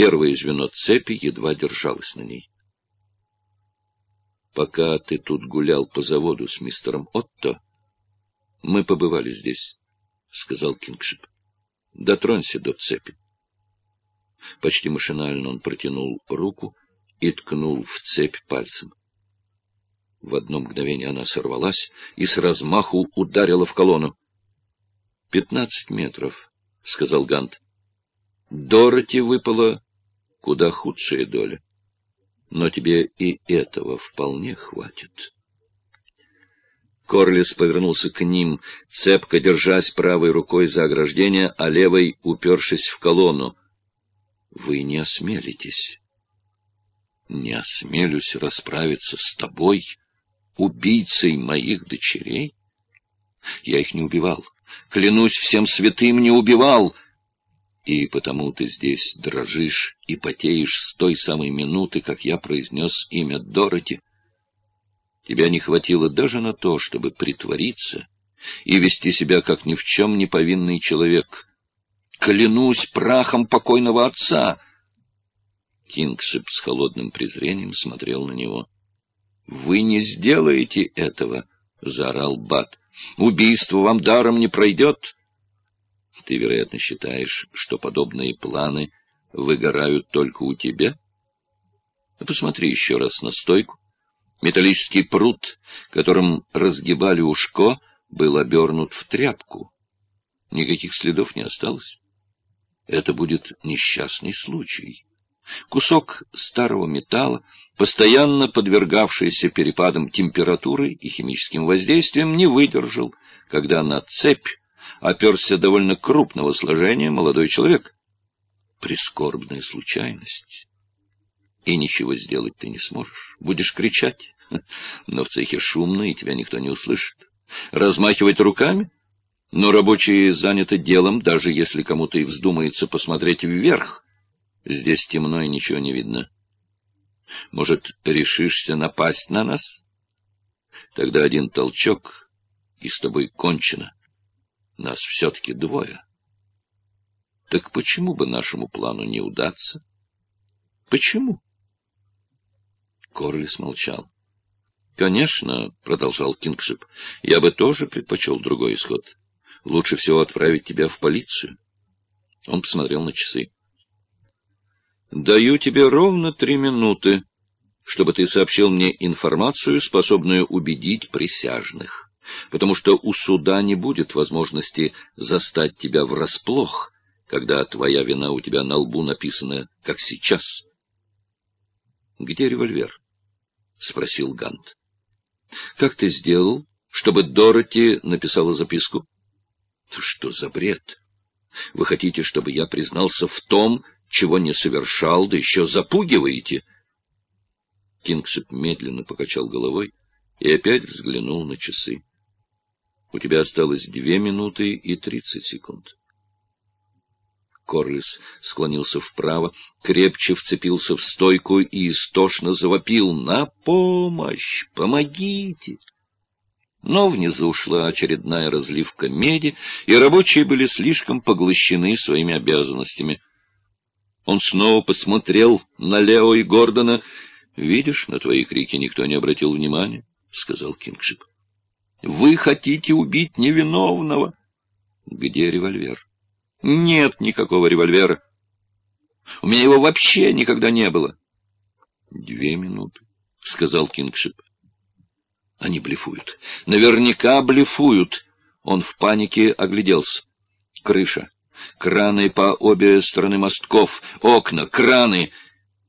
Первое звено цепи едва держалось на ней. Пока ты тут гулял по заводу с мистером Отто, мы побывали здесь, — сказал Кингшип. Дотронься до цепи. Почти машинально он протянул руку и ткнул в цепь пальцем. В одно мгновение она сорвалась и с размаху ударила в колонну. — Пятнадцать метров, — сказал Гант. Дороти выпала куда худшая доля. Но тебе и этого вполне хватит. Корлис повернулся к ним, цепко держась правой рукой за ограждение, а левой упершись в колонну. — Вы не осмелитесь. — Не осмелюсь расправиться с тобой, убийцей моих дочерей? Я их не убивал. Клянусь всем святым, не убивал. И потому ты здесь дрожишь и потеешь с той самой минуты, как я произнес имя Дороти. Тебя не хватило даже на то, чтобы притвориться и вести себя, как ни в чем не повинный человек. Клянусь прахом покойного отца! Кингшип с холодным презрением смотрел на него. — Вы не сделаете этого! — заорал Бат. — Убийство вам даром не пройдет! — ты, вероятно, считаешь, что подобные планы выгорают только у тебя? Посмотри еще раз на стойку. Металлический пруд, которым разгибали ушко, был обернут в тряпку. Никаких следов не осталось. Это будет несчастный случай. Кусок старого металла, постоянно подвергавшийся перепадам температуры и химическим воздействиям, не выдержал, когда на цепь оперся довольно крупного сложения молодой человек. Прискорбная случайность. И ничего сделать ты не сможешь. Будешь кричать, но в цехе шумно, и тебя никто не услышит. Размахивать руками? Но рабочие заняты делом, даже если кому-то и вздумается посмотреть вверх. Здесь темно и ничего не видно. Может, решишься напасть на нас? Тогда один толчок, и с тобой кончено. Нас все-таки двое. Так почему бы нашему плану не удаться? Почему? Корлис молчал. Конечно, — продолжал Кингшип, — я бы тоже предпочел другой исход. Лучше всего отправить тебя в полицию. Он посмотрел на часы. Даю тебе ровно три минуты, чтобы ты сообщил мне информацию, способную убедить присяжных потому что у суда не будет возможности застать тебя врасплох, когда твоя вина у тебя на лбу написана, как сейчас. — Где револьвер? — спросил Гант. — Как ты сделал, чтобы Дороти написала записку? — Что за бред? Вы хотите, чтобы я признался в том, чего не совершал, да еще запугиваете? Кингсип медленно покачал головой и опять взглянул на часы. У тебя осталось две минуты и тридцать секунд. Корлис склонился вправо, крепче вцепился в стойку и истошно завопил «На помощь! Помогите!» Но внизу шла очередная разливка меди, и рабочие были слишком поглощены своими обязанностями. Он снова посмотрел на Лео и Гордона. «Видишь, на твои крики никто не обратил внимания», — сказал Кингшип. Вы хотите убить невиновного. Где револьвер? Нет никакого револьвера. У меня его вообще никогда не было. Две минуты, — сказал Кингшип. Они блефуют. Наверняка блефуют. Он в панике огляделся. Крыша. Краны по обе стороны мостков. Окна. Краны.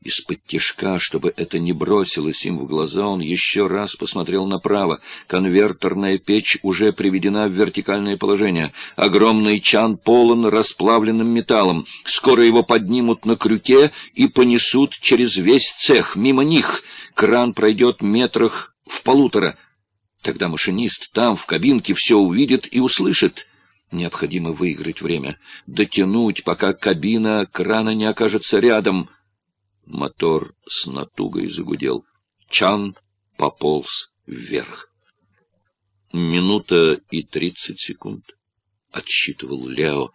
Из-под тишка, чтобы это не бросилось им в глаза, он еще раз посмотрел направо. Конвертерная печь уже приведена в вертикальное положение. Огромный чан полон расплавленным металлом. Скоро его поднимут на крюке и понесут через весь цех. Мимо них кран пройдет метрах в полутора. Тогда машинист там, в кабинке, все увидит и услышит. Необходимо выиграть время, дотянуть, пока кабина крана не окажется рядом — Мотор с натугой загудел. Чан пополз вверх. Минута и тридцать секунд. Отсчитывал Лео.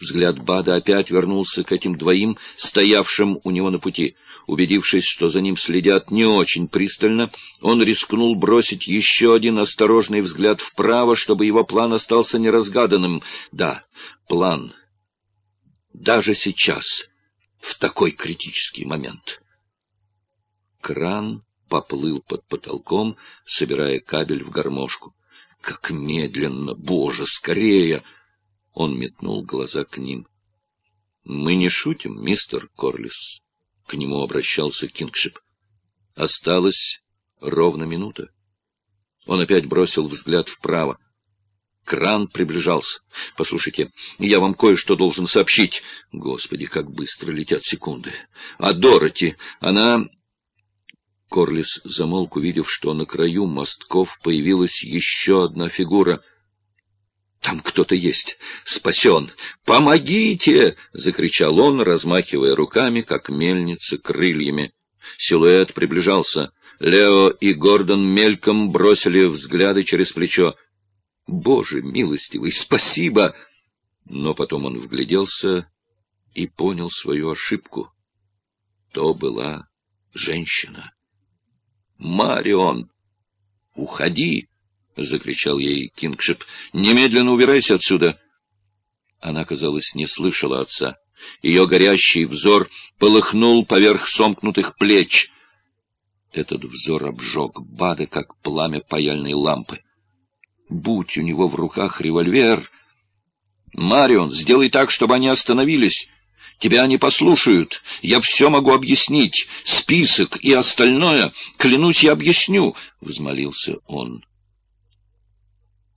Взгляд Бада опять вернулся к этим двоим, стоявшим у него на пути. Убедившись, что за ним следят не очень пристально, он рискнул бросить еще один осторожный взгляд вправо, чтобы его план остался неразгаданным. Да, план. Даже сейчас, в такой критический момент. Кран поплыл под потолком, собирая кабель в гармошку. Как медленно, боже, скорее! Он метнул глаза к ним. — Мы не шутим, мистер Корлис. К нему обращался Кингшип. Осталась ровно минута. Он опять бросил взгляд вправо. Кран приближался. «Послушайте, я вам кое-что должен сообщить. Господи, как быстро летят секунды. А Дороти, она...» Корлис замолк, увидев, что на краю мостков появилась еще одна фигура — там кто-то есть. Спасен! Помогите! — закричал он, размахивая руками, как мельница крыльями. Силуэт приближался. Лео и Гордон мельком бросили взгляды через плечо. «Боже милостивый, спасибо!» Но потом он вгляделся и понял свою ошибку. То была женщина. «Марион! Уходи!» — закричал ей Кингшип. — Немедленно убирайся отсюда! Она, казалось, не слышала отца. Ее горящий взор полыхнул поверх сомкнутых плеч. Этот взор обжег Бада, как пламя паяльной лампы. Будь у него в руках револьвер... «Марион, сделай так, чтобы они остановились!» Тебя они послушают. Я все могу объяснить. Список и остальное, клянусь, я объясню, — взмолился он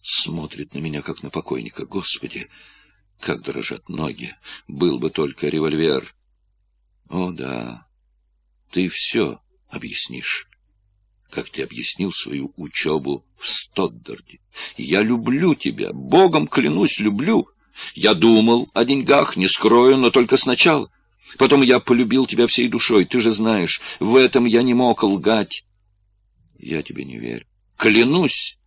смотрит на меня, как на покойника. Господи, как дрожат ноги! Был бы только револьвер. О, да, ты все объяснишь, как ты объяснил свою учебу в Стоддарде. Я люблю тебя, Богом клянусь, люблю. Я думал о деньгах, не скрою, но только сначала. Потом я полюбил тебя всей душой, ты же знаешь, в этом я не мог лгать. Я тебе не верю. Клянусь!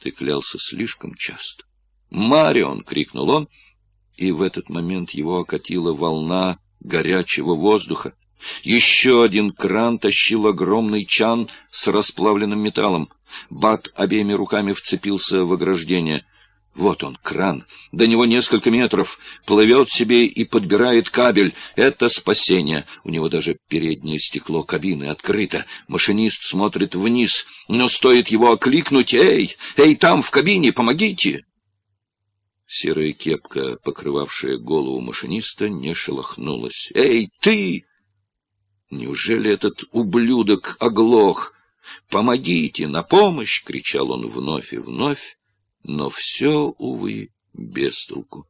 Ты клялся слишком часто. «Марион!» — крикнул он, и в этот момент его окатила волна горячего воздуха. Еще один кран тащил огромный чан с расплавленным металлом. Бат обеими руками вцепился в ограждение — вот он, кран. До него несколько метров. Плывет себе и подбирает кабель. Это спасение. У него даже переднее стекло кабины открыто. Машинист смотрит вниз. Но стоит его окликнуть. «Эй! Эй, там, в кабине, помогите!» Серая кепка, покрывавшая голову машиниста, не шелохнулась. «Эй, ты!» Неужели этот ублюдок оглох? «Помогите! На помощь!» — кричал он вновь и вновь но все, увы, без толку.